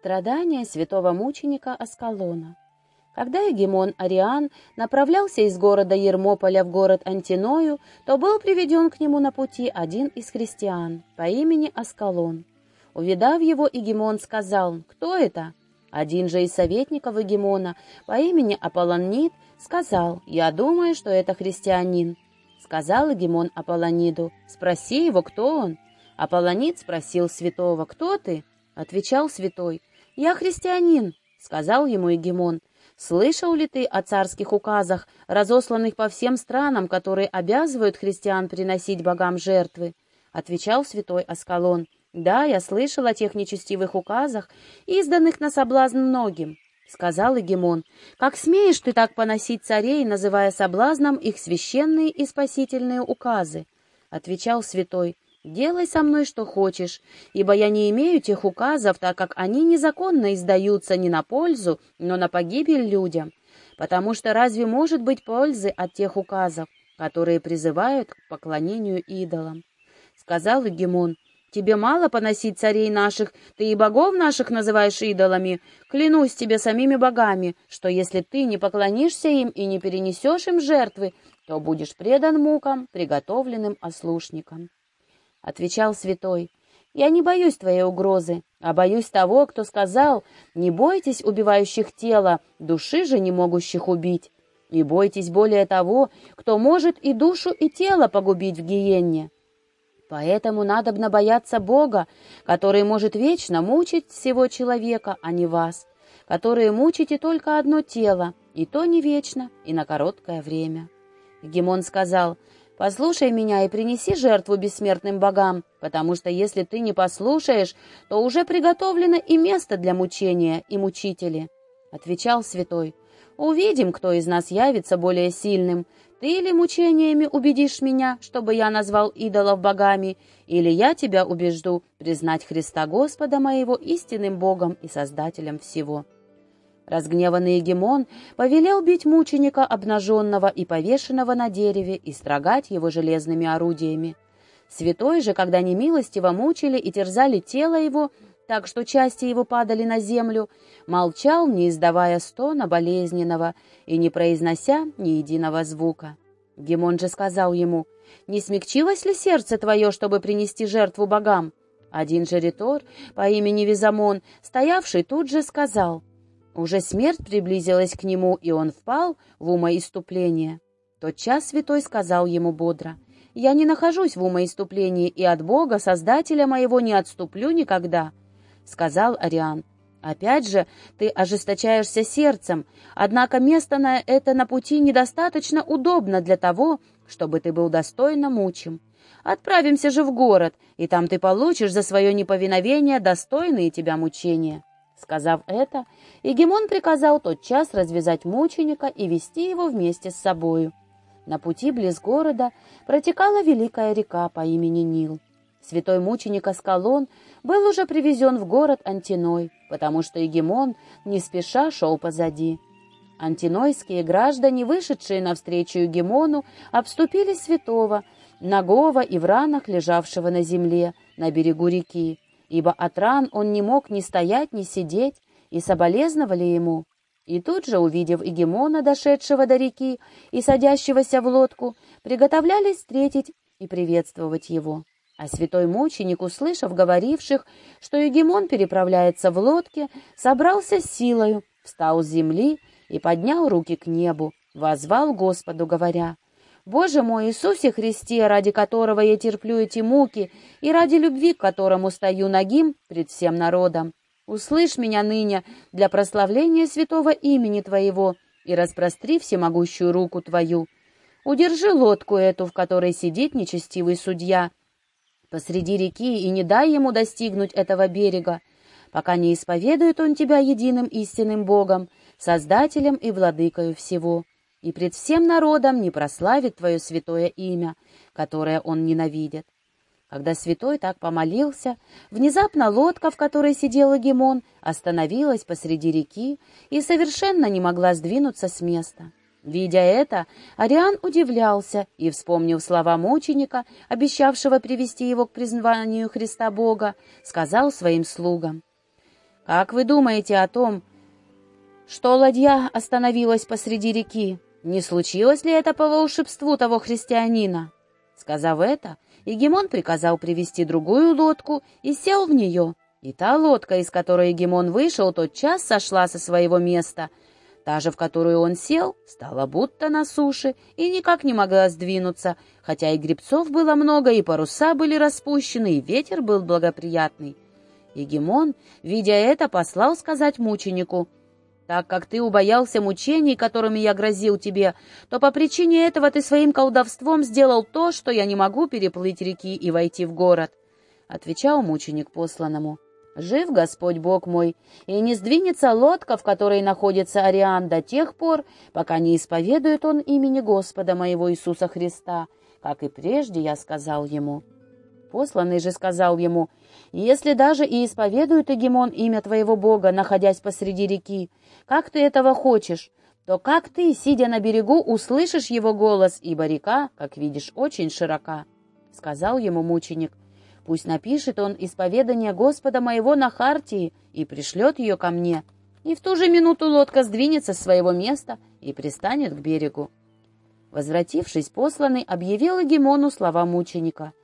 Страдания святого мученика Аскалона. Когда Егемон Ариан направлялся из города Ермополя в город Антиною, то был приведен к нему на пути один из христиан по имени Аскалон. Увидав его, Егемон сказал, «Кто это?» Один же из советников Егемона по имени Аполлонид сказал, «Я думаю, что это христианин». Сказал Егемон Аполлониду, «Спроси его, кто он?» Аполлонид спросил святого, «Кто ты?» Отвечал святой, «Я христианин», — сказал ему Егемон. «Слышал ли ты о царских указах, разосланных по всем странам, которые обязывают христиан приносить богам жертвы?» Отвечал святой Аскалон. «Да, я слышал о тех нечестивых указах, изданных на соблазн многим», — сказал Егемон. «Как смеешь ты так поносить царей, называя соблазном их священные и спасительные указы?» — отвечал святой. Делай со мной что хочешь, ибо я не имею тех указов, так как они незаконно издаются не на пользу, но на погибель людям. Потому что разве может быть пользы от тех указов, которые призывают к поклонению идолам? Сказал Егемон, тебе мало поносить царей наших, ты и богов наших называешь идолами. Клянусь тебе самими богами, что если ты не поклонишься им и не перенесешь им жертвы, то будешь предан мукам, приготовленным ослушникам. — отвечал святой. «Я не боюсь твоей угрозы, а боюсь того, кто сказал, не бойтесь убивающих тело, души же не могущих убить, и бойтесь более того, кто может и душу, и тело погубить в гиенне. Поэтому надобно бояться Бога, который может вечно мучить всего человека, а не вас, которые мучите только одно тело, и то не вечно, и на короткое время». Гемон сказал, Послушай меня и принеси жертву бессмертным богам, потому что если ты не послушаешь, то уже приготовлено и место для мучения, и мучители. Отвечал святой, увидим, кто из нас явится более сильным. Ты ли мучениями убедишь меня, чтобы я назвал идолов богами, или я тебя убежду признать Христа Господа моего истинным Богом и Создателем всего?» Разгневанный Егемон повелел бить мученика обнаженного и повешенного на дереве и строгать его железными орудиями. Святой же, когда немилостиво мучили и терзали тело его, так что части его падали на землю, молчал, не издавая стона болезненного и не произнося ни единого звука. Гемон же сказал ему, «Не смягчилось ли сердце твое, чтобы принести жертву богам?» Один же ритор по имени Визамон, стоявший тут же, сказал, уже смерть приблизилась к нему, и он впал в умоиступление. Тот час святой сказал ему бодро, «Я не нахожусь в умоиступлении, и от Бога, Создателя моего, не отступлю никогда», — сказал Ариан. «Опять же, ты ожесточаешься сердцем, однако место на это на пути недостаточно удобно для того, чтобы ты был достойно мучим. Отправимся же в город, и там ты получишь за свое неповиновение достойные тебя мучения». Сказав это, Егемон приказал тотчас развязать мученика и вести его вместе с собою. На пути близ города протекала великая река по имени Нил. Святой мученик Аскалон был уже привезен в город Антиной, потому что Егемон не спеша шел позади. Антинойские граждане, вышедшие навстречу Егемону, обступили святого, нагого и в ранах, лежавшего на земле, на берегу реки ибо от ран он не мог ни стоять, ни сидеть, и соболезновали ему. И тут же, увидев Игемона, дошедшего до реки и садящегося в лодку, приготовлялись встретить и приветствовать его. А святой мученик, услышав говоривших, что Егемон переправляется в лодке, собрался с силою, встал с земли и поднял руки к небу, возвал Господу, говоря — Боже мой, Иисусе Христе, ради которого я терплю эти муки, и ради любви, к которому стою нагим пред всем народом, услышь меня ныне для прославления святого имени Твоего и распростри всемогущую руку Твою. Удержи лодку эту, в которой сидит нечестивый судья, посреди реки, и не дай ему достигнуть этого берега, пока не исповедует он Тебя единым истинным Богом, Создателем и Владыкою всего и пред всем народом не прославит твое святое имя, которое он ненавидит. Когда святой так помолился, внезапно лодка, в которой сидел Гемон, остановилась посреди реки и совершенно не могла сдвинуться с места. Видя это, Ариан удивлялся и, вспомнив слова мученика, обещавшего привести его к призванию Христа Бога, сказал своим слугам, Как вы думаете о том, что ладья остановилась посреди реки? Не случилось ли это по волшебству того христианина? Сказав это, Егемон приказал привести другую лодку и сел в нее. И та лодка, из которой Егемон вышел, тот час сошла со своего места. Та же, в которую он сел, стала будто на суше и никак не могла сдвинуться, хотя и гребцов было много, и паруса были распущены, и ветер был благоприятный. Егемон, видя это, послал сказать мученику, «Так как ты убоялся мучений, которыми я грозил тебе, то по причине этого ты своим колдовством сделал то, что я не могу переплыть реки и войти в город», — отвечал мученик посланному. «Жив Господь Бог мой, и не сдвинется лодка, в которой находится Ариан, до тех пор, пока не исповедует он имени Господа моего Иисуса Христа, как и прежде я сказал ему». Посланный же сказал ему, «Если даже и исповедует Эгемон имя твоего Бога, находясь посреди реки, как ты этого хочешь, то как ты, сидя на берегу, услышишь его голос, ибо река, как видишь, очень широка?» Сказал ему мученик, «Пусть напишет он исповедание Господа моего на хартии и пришлет ее ко мне, и в ту же минуту лодка сдвинется с своего места и пристанет к берегу». Возвратившись, посланный объявил Эгемону слова мученика —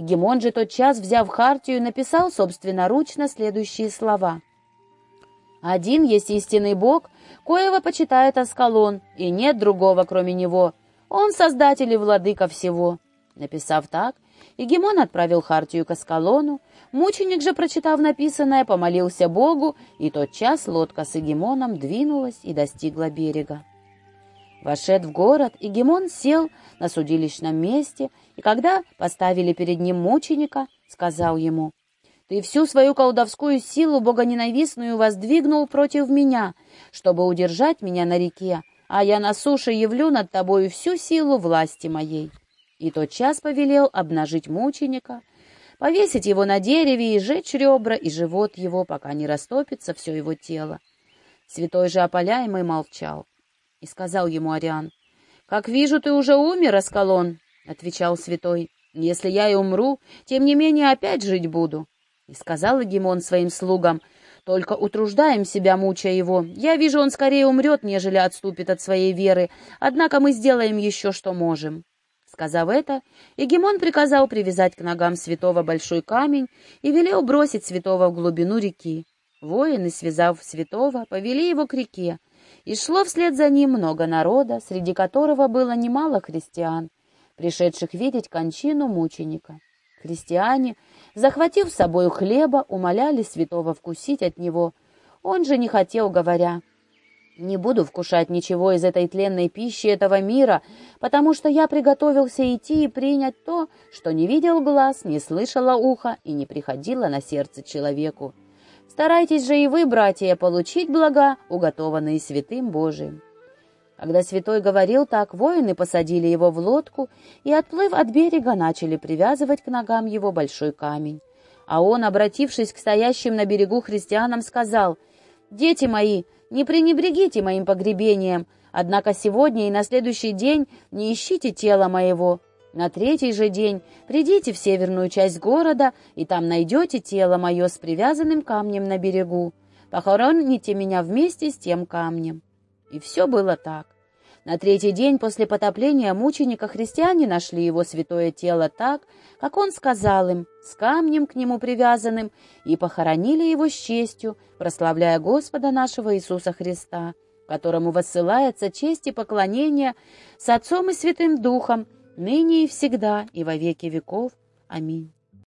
Гемон же тот час, взяв хартию, написал собственноручно следующие слова. «Один есть истинный Бог, коего почитает Аскалон, и нет другого, кроме него. Он создатель и владыка всего». Написав так, Егемон отправил хартию к Аскалону, мученик же, прочитав написанное, помолился Богу, и тот час лодка с Егемоном двинулась и достигла берега. Вошед в город, Игемон сел на судилищном месте, и когда поставили перед ним мученика, сказал ему, «Ты всю свою колдовскую силу богоненавистную воздвигнул против меня, чтобы удержать меня на реке, а я на суше явлю над тобою всю силу власти моей». И тот час повелел обнажить мученика, повесить его на дереве и сжечь ребра и живот его, пока не растопится все его тело. Святой же опаляемый молчал. И сказал ему Ариан, «Как вижу, ты уже умер, Аскалон», — отвечал святой. «Если я и умру, тем не менее опять жить буду». И сказал Эгемон своим слугам, «Только утруждаем себя, мучая его. Я вижу, он скорее умрет, нежели отступит от своей веры, однако мы сделаем еще, что можем». Сказав это, Егемон приказал привязать к ногам святого большой камень и велел бросить святого в глубину реки. Воины, связав святого, повели его к реке, и шло вслед за ним много народа, среди которого было немало христиан, пришедших видеть кончину мученика. Христиане, захватив с собой хлеба, умоляли святого вкусить от него. Он же не хотел, говоря, «Не буду вкушать ничего из этой тленной пищи этого мира, потому что я приготовился идти и принять то, что не видел глаз, не слышало ухо и не приходило на сердце человеку. Старайтесь же и вы, братья, получить блага, уготованные святым Божиим. Когда святой говорил так, воины посадили его в лодку и, отплыв от берега, начали привязывать к ногам его большой камень. А он, обратившись к стоящим на берегу христианам, сказал, «Дети мои, не пренебрегите моим погребением, однако сегодня и на следующий день не ищите тела моего, на третий же день придите в северную часть города, и там найдете тело мое с привязанным камнем на берегу. Похороните меня вместе с тем камнем». И все было так. На третий день после потопления мученика христиане нашли его святое тело так, как он сказал им, с камнем к нему привязанным, и похоронили его с честью, прославляя Господа нашего Иисуса Христа, которому воссылается честь и поклонение с Отцом и Святым Духом, ныне и всегда, и во веки веков. Аминь.